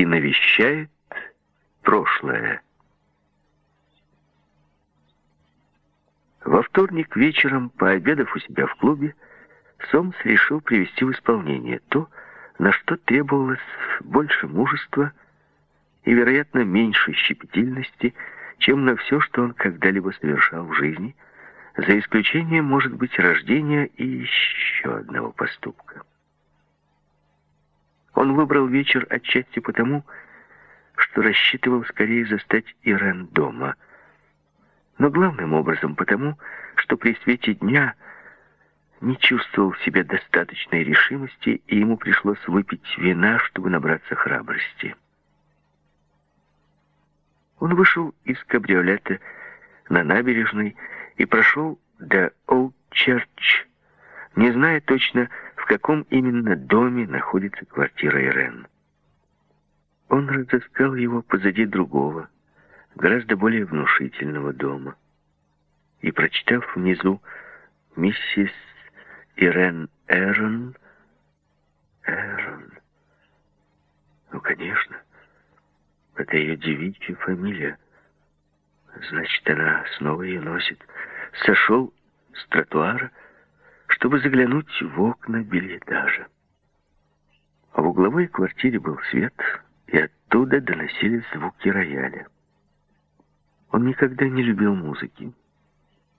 и навещает прошлое. Во вторник вечером, пообедав у себя в клубе, Сомс решил привести в исполнение то, на что требовалось больше мужества и, вероятно, меньше щепетильности, чем на все, что он когда-либо совершал в жизни, за исключением, может быть, рождения и еще одного поступка. Он выбрал вечер отчасти потому, что рассчитывал скорее застать Ирен дома, но главным образом потому, что при свете дня не чувствовал в себе достаточной решимости, и ему пришлось выпить вина, чтобы набраться храбрости. Он вышел из кабриолета на набережной и прошел до Олд-Черч, не зная точно, каком именно доме находится квартира Ирен. Он разыскал его позади другого, гораздо более внушительного дома. И, прочитав внизу «Миссис Ирен Эрон», Эрон, ну, конечно, это ее девичья фамилия. Значит, она снова ее носит. Сошел с тротуара, чтобы заглянуть в окна бельетажа. А в угловой квартире был свет, и оттуда доносились звуки рояля. Он никогда не любил музыки.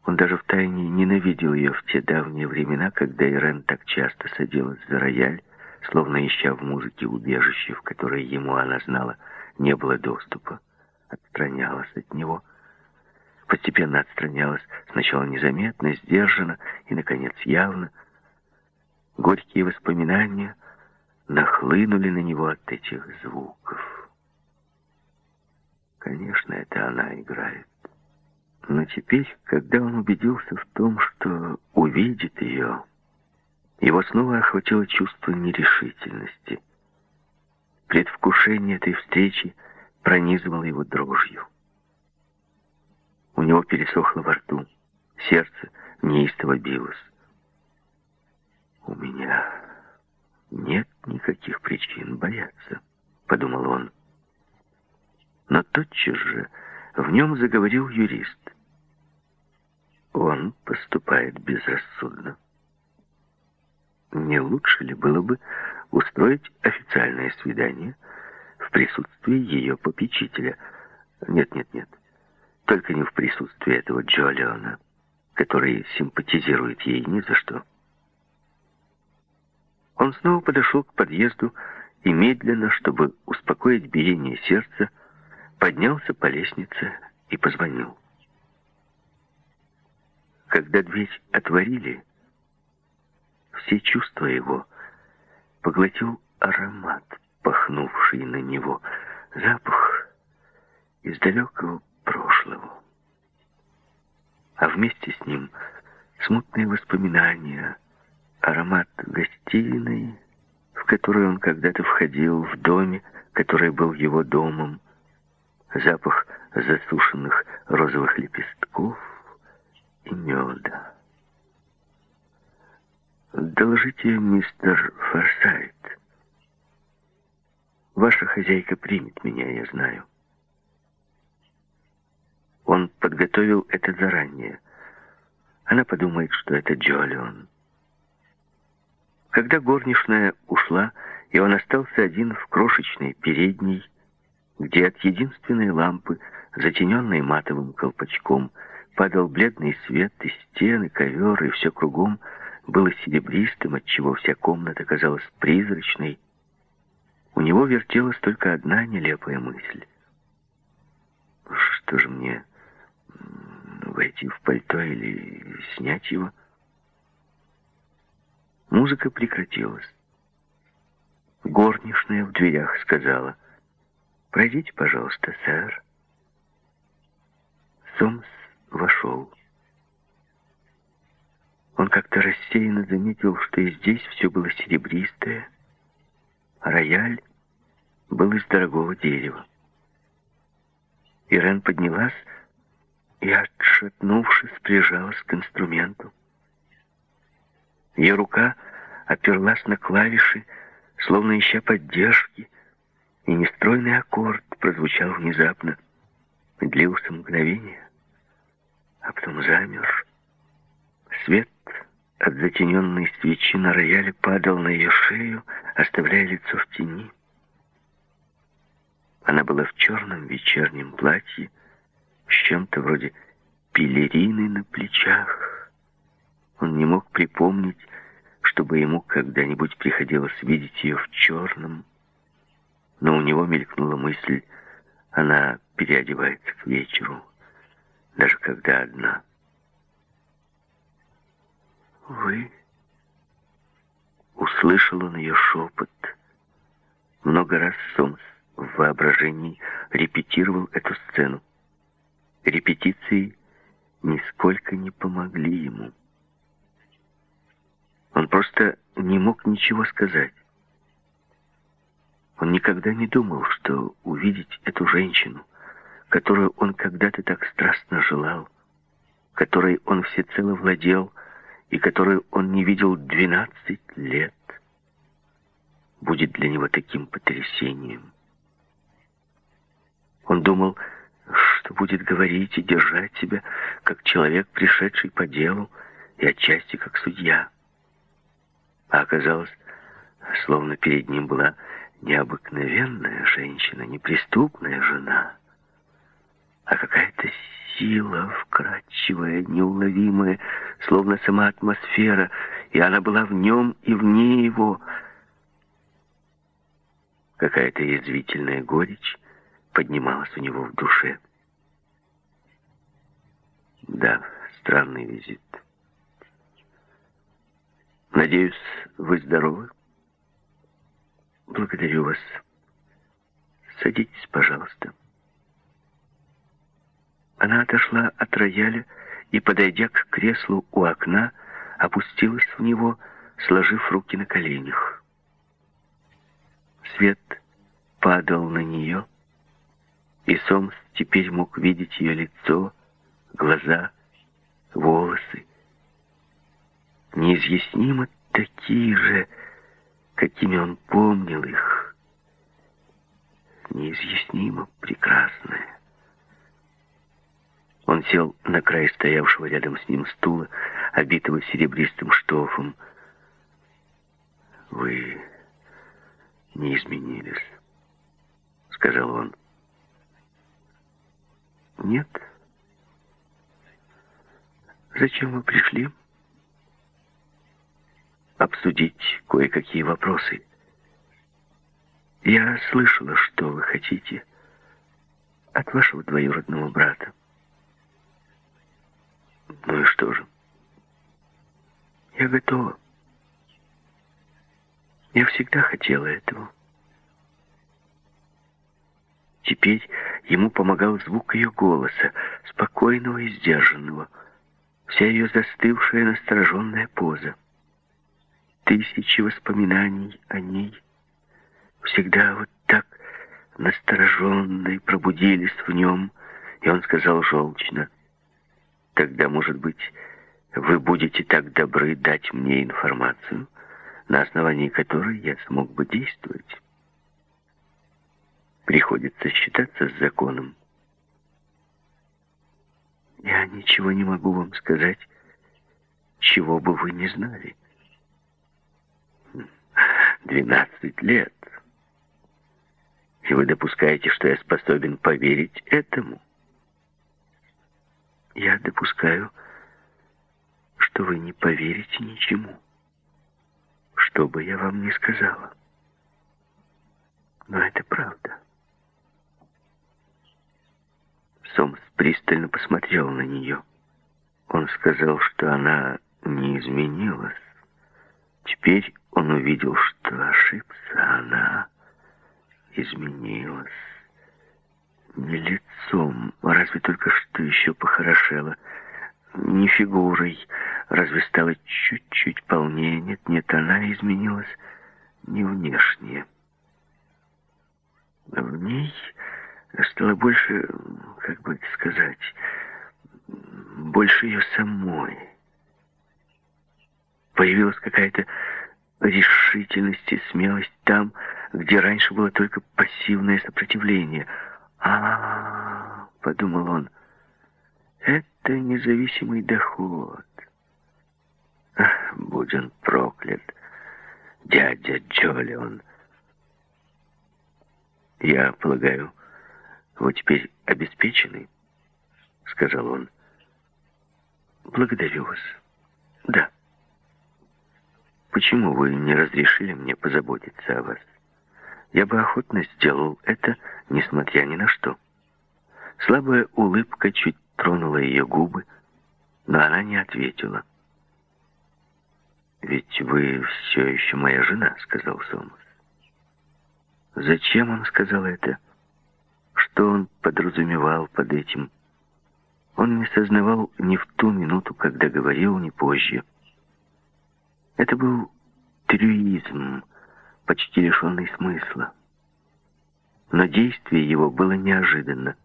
Он даже втайне ненавидел ее в те давние времена, когда Ирен так часто садилась за рояль, словно ища в музыке убежище, в которое ему, она знала, не было доступа. Отстранялась от него. Постепенно отстранялась, сначала незаметно, сдержанно и, наконец, явно. Горькие воспоминания нахлынули на него от этих звуков. Конечно, это она играет. Но теперь, когда он убедился в том, что увидит ее, его снова охватило чувство нерешительности. Предвкушение этой встречи пронизывало его дрожью. У него пересохло во рту, сердце неистово билось. «У меня нет никаких причин бояться», — подумал он. Но тотчас же в нем заговорил юрист. Он поступает безрассудно. Не лучше ли было бы устроить официальное свидание в присутствии ее попечителя? Нет, нет, нет. Только не в присутствии этого Джолиона, который симпатизирует ей ни за что. Он снова подошел к подъезду и медленно, чтобы успокоить биение сердца, поднялся по лестнице и позвонил. Когда дверь отворили, все чувства его поглотил аромат, пахнувший на него, запах из далекого прошлого. А вместе с ним смутные воспоминания, аромат гостиной, в которую он когда-то входил, в доме, который был его домом, запах засушенных розовых лепестков и меда. «Доложите, мистер Форсайт. Ваша хозяйка примет меня, я знаю». Подготовил это заранее. Она подумает, что это Джолион. Когда горничная ушла, и он остался один в крошечной передней, где от единственной лампы, затененной матовым колпачком, падал бледный свет, и стены, ковер, и все кругом — было серебристым, отчего вся комната казалась призрачной. У него вертелась только одна нелепая мысль. Что же мне, войти в пальто или снять его? Музыка прекратилась. Горничная в дверях сказала, «Пройдите, пожалуйста, сэр». Сомс вошел. Он как-то рассеянно заметил, что и здесь все было серебристое, а рояль был из дорогого дерева. Ирен поднялась и, отшатнувшись, прижалась к инструменту. Ее рука оперлась на клавиши, словно ища поддержки, и нестройный аккорд прозвучал внезапно. Длился мгновение, а потом замер. Свет от затененной свечи на рояле падал на ее шею, оставляя лицо в тени. Она была в черном вечернем платье, с чем-то вроде пелерины на плечах. Он не мог припомнить, чтобы ему когда-нибудь приходилось видеть ее в черном, но у него мелькнула мысль, она переодевается к вечеру, даже когда одна. «Вы?» Услышал он ее шепот. Много раз Сомс в воображении репетировал эту сцену. Репетиции нисколько не помогли ему. Он просто не мог ничего сказать. Он никогда не думал, что увидеть эту женщину, которую он когда-то так страстно желал, которой он всецело владел и которую он не видел 12 лет, будет для него таким потрясением. Он думал, что будет говорить и держать себя, как человек, пришедший по делу, и отчасти как судья. А оказалось, словно перед ним была необыкновенная женщина, неприступная жена, а какая-то сила вкрадчивая, неуловимая, словно сама атмосфера, и она была в нем и вне его. Какая-то язвительная горечь поднималась у него в душе. Да, странный визит. Надеюсь, вы здоровы? Благодарю вас. Садитесь, пожалуйста. Она отошла от рояля и, подойдя к креслу у окна, опустилась в него, сложив руки на коленях. Свет падал на нее, и Сомс теперь мог видеть ее лицо, глаза, волосы. Неизъяснимо такие же, какими он помнил их. Неизъяснимо прекрасное. Он сел на край стоявшего рядом с ним стула, обитого серебристым штофом. «Вы не изменились», — сказал он. «Нет». «Зачем вы пришли?» «Обсудить кое-какие вопросы». «Я слышала, что вы хотите от вашего двоюродного брата». «Ну и что же?» «Я готова. Я всегда хотела этого». Теперь ему помогал звук ее голоса, спокойного и сдержанного, вся ее застывшая настороженная поза. Тысячи воспоминаний о ней всегда вот так настороженные пробудились в нем, и он сказал желчно, «Тогда, может быть, вы будете так добры дать мне информацию, на основании которой я смог бы действовать?» Приходится считаться с законом. Ничего не могу вам сказать, чего бы вы не знали. Двенадцать лет. И вы допускаете, что я способен поверить этому? Я допускаю, что вы не поверите ничему, что бы я вам не сказала. Но это правда. Сомс пристально посмотрел на нее. Он сказал, что она не изменилась. Теперь он увидел, что ошибся. Она изменилась. Не лицом, а разве только что еще похорошела. Не фигурой, разве стала чуть-чуть полнее. Нет, нет, она изменилась не внешне. В ней стало больше, как бы сказать, больше ее самой. Появилась какая-то решительность и смелость там, где раньше было только пассивное сопротивление. а, -а, -а подумал он, — это независимый доход. Ах, будь он проклят, дядя Джолион. Я полагаю, вы теперь обеспечены, — сказал он. Благодарю вас. Да. Почему вы не разрешили мне позаботиться о вас? Я бы охотно сделал это, несмотря ни на что. Слабая улыбка чуть тронула ее губы, но она не ответила. «Ведь вы все еще моя жена», — сказал Сомас. Зачем он сказал это? Что он подразумевал под этим? Он не сознавал ни в ту минуту, когда говорил, ни позже. Это был трюизм, почти лишенный смысла. Но действие его было неожиданно.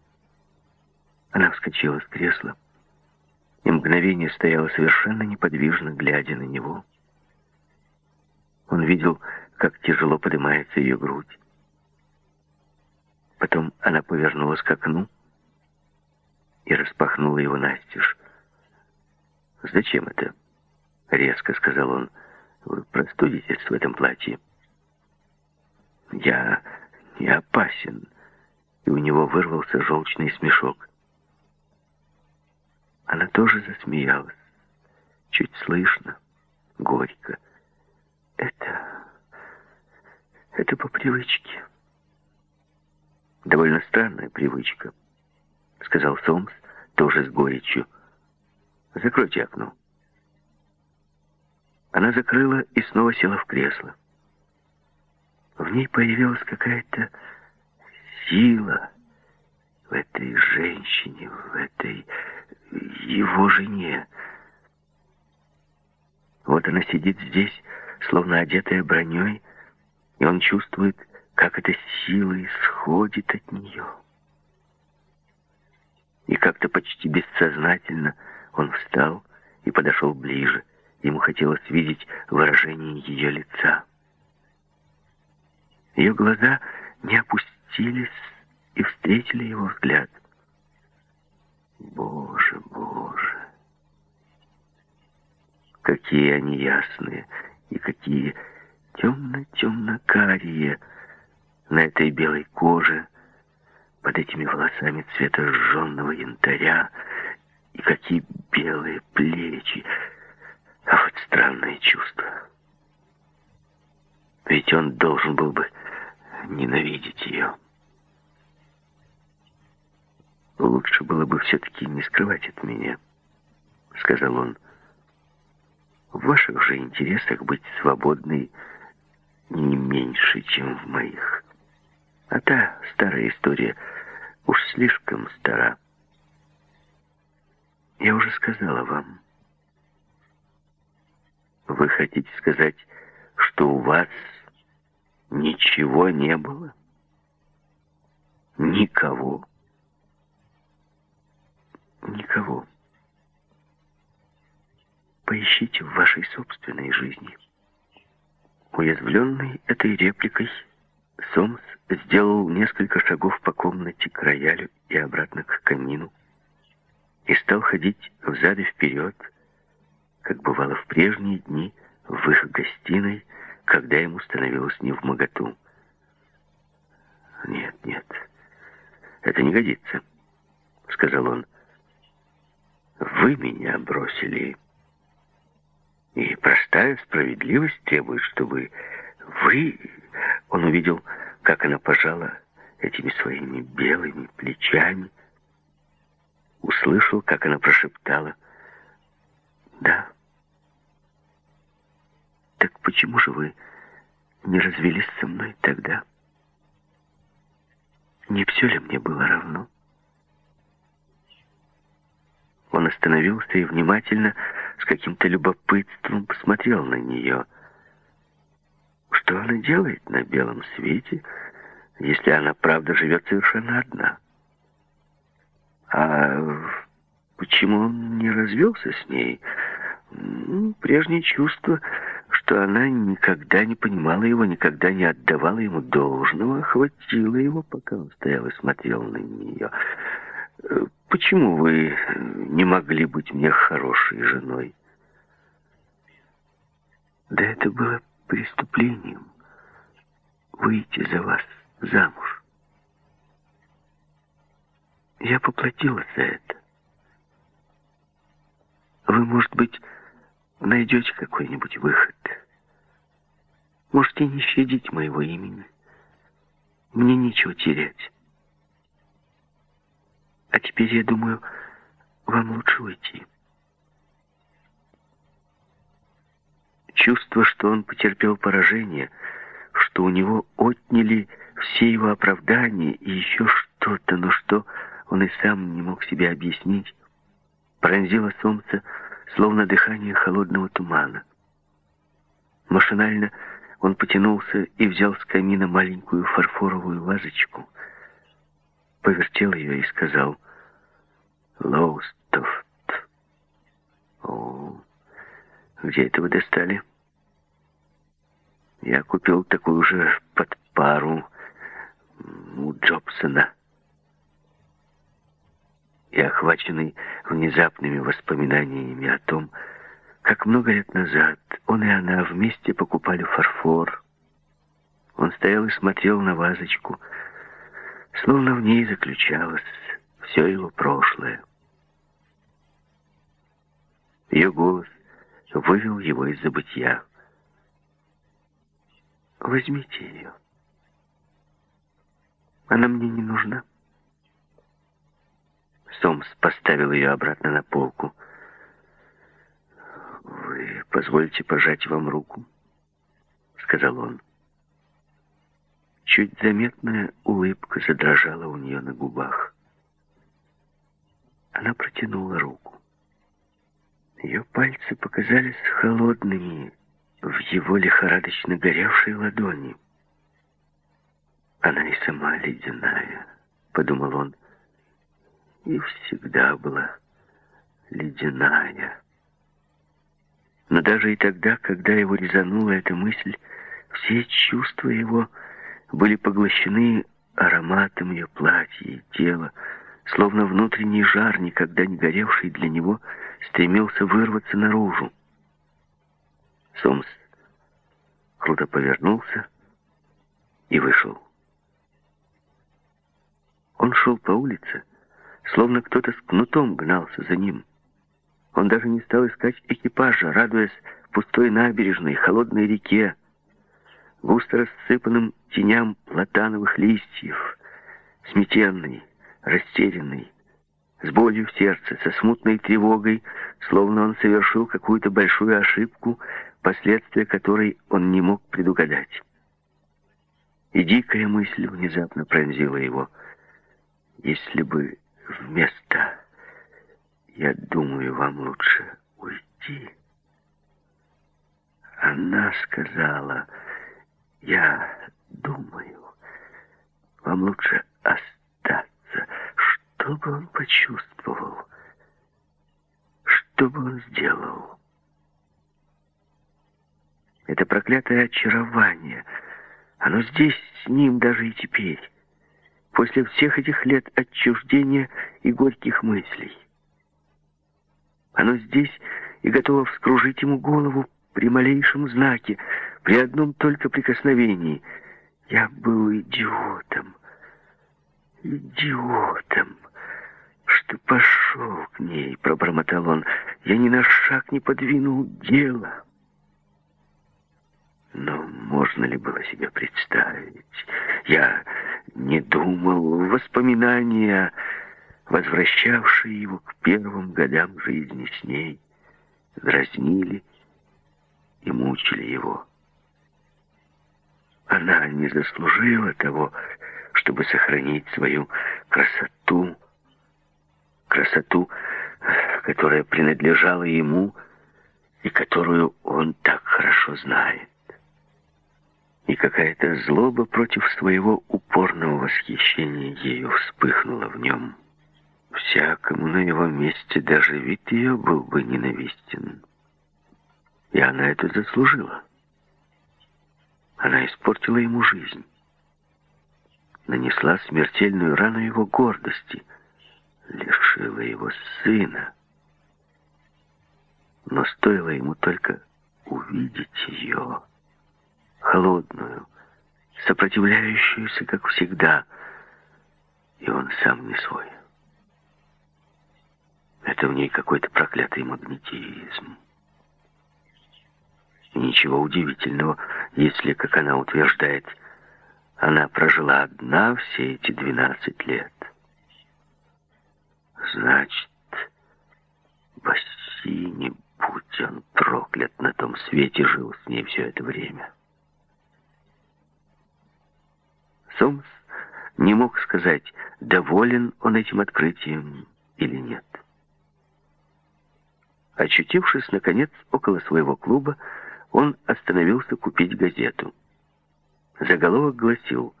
Она вскочила с кресла и мгновение стояла совершенно неподвижно, глядя на него. Он видел, как тяжело поднимается ее грудь. Потом она повернулась к окну и распахнула его настежь. «Зачем это?» — резко сказал он. «Вы простудитесь в этом платье». «Я не опасен», и у него вырвался желчный смешок. Она тоже засмеялась, чуть слышно, горько. «Это... это по привычке». «Довольно странная привычка», — сказал Сомс, тоже с горечью. «Закройте окно». Она закрыла и снова села в кресло. В ней появилась какая-то сила в этой женщине, в этой его жене. Вот она сидит здесь, словно одетая броней, и он чувствует, как эта сила исходит от нее. И как-то почти бессознательно он встал и подошел ближе. Ему хотелось видеть выражение ее лица. Ее глаза не опустились и встретили его взгляд. Боже, Боже! Какие они ясные и какие темно-темно-карие, на этой белой коже, под этими волосами цвета сжженного янтаря, и какие белые плечи. А вот странное чувство. Ведь он должен был бы ненавидеть ее. «Лучше было бы все-таки не скрывать от меня», — сказал он. «В ваших же интересах быть свободной не меньше, чем в моих». А та старая история уж слишком стара. Я уже сказала вам. Вы хотите сказать, что у вас ничего не было? Никого? Никого. Поищите в вашей собственной жизни. Уязвленный этой репликой, Сомс сделал несколько шагов по комнате к роялю и обратно к камину и стал ходить взад и вперед, как бывало в прежние дни в их гостиной, когда ему становилось не в моготу. «Нет, нет, это не годится», — сказал он. «Вы меня бросили, и простая справедливость требует, чтобы вы...» Он увидел как она пожала этими своими белыми плечами. Услышал, как она прошептала «Да». «Так почему же вы не развелись со мной тогда? Не все ли мне было равно?» Он остановился и внимательно, с каким-то любопытством посмотрел на нее – что она делает на белом свете, если она, правда, живет совершенно одна? А почему он не развелся с ней? Ну, прежнее чувство, что она никогда не понимала его, никогда не отдавала ему должного, хватило его, пока он стоял и смотрел на нее. «Почему вы не могли быть мне хорошей женой?» «Да это было преступлением выйти за вас замуж. Я поплатилась за это. Вы, может быть, найдете какой-нибудь выход. Можете не щадить моего имени. Мне нечего терять. А теперь, я думаю, вам лучше уйти. Чувство, что он потерпел поражение, что у него отняли все его оправдания и еще что-то, но что он и сам не мог себе объяснить, пронзило солнце, словно дыхание холодного тумана. Машинально он потянулся и взял с камина маленькую фарфоровую вазочку, повертел ее и сказал «Лоустофт». «О, где это вы достали?» «Я купил такую же под пару у Джобсона» и охваченный внезапными воспоминаниями о том, как много лет назад он и она вместе покупали фарфор. Он стоял и смотрел на вазочку, словно в ней заключалось все его прошлое. Ее голос вывел его из забытья. «Возьмите ее. Она мне не нужна». Сомс поставил ее обратно на полку. «Вы позвольте пожать вам руку», — сказал он. Чуть заметная улыбка задрожала у нее на губах. Она протянула руку. Ее пальцы показались холодными в его лихорадочно горевшей ладони. «Она и сама ледяная», — подумал он, — и всегда была ледяная. Но даже и тогда, когда его резанула эта мысль, все чувства его были поглощены ароматом ее платья и тела, словно внутренний жар, никогда не горевший для него, стремился вырваться наружу. Сомс круто повернулся и вышел. Он шел по улице, словно кто-то с кнутом гнался за ним. Он даже не стал искать экипажа, радуясь пустой набережной, холодной реке, густо рассыпанным теням платановых листьев, сметенный, растерянный, с болью в сердце, со смутной тревогой, словно он совершил какую-то большую ошибку, последствия которой он не мог предугадать. И дикая мысль внезапно пронзила его. Если бы вместо «я думаю, вам лучше уйти», она сказала «я думаю, вам лучше остаться». Что бы он почувствовал? Что бы он сделал? Это проклятое очарование, оно здесь с ним даже и теперь после всех этих лет отчуждения и горьких мыслей. Оно здесь и готово вскружить ему голову при малейшем знаке, при одном только прикосновении. Я был идиотом, идиотом, что пошел к ней, пробормотал он. Я ни на шаг не подвинул дело. Но можно ли было себе представить? Я не думал. Воспоминания, возвращавшие его к первым годам жизни с ней, дразнили и мучили его. Она не заслужила того, чтобы сохранить свою красоту, красоту, которая принадлежала ему и которую он так хорошо знает и какая-то злоба против своего упорного восхищения ею вспыхнула в нем. Всякому на его месте даже вид ее был бы ненавистен. И она это заслужила. Она испортила ему жизнь. Нанесла смертельную рану его гордости. Лишила его сына. Но стоило ему только увидеть ее, холодную, сопротивляющуюся, как всегда, и он сам не свой. Это в ней какой-то проклятый магнетизм. Ничего удивительного, если, как она утверждает, она прожила одна все эти 12 лет. Значит, Бассини, будь он проклят, на том свете жил с ней все это время. Сомс не мог сказать, доволен он этим открытием или нет. Очутившись, наконец, около своего клуба, он остановился купить газету. Заголовок гласил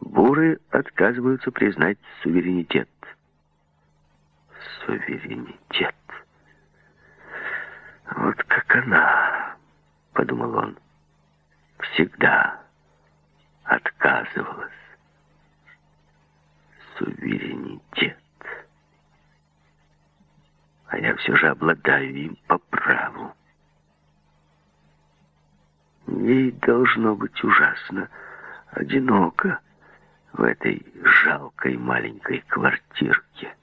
«Буры отказываются признать суверенитет». Суверенитет. Вот как она, подумал он, всегда отказывалась. Суверенитет. А я все же обладаю им по праву. Ей должно быть ужасно одиноко в этой жалкой маленькой квартирке.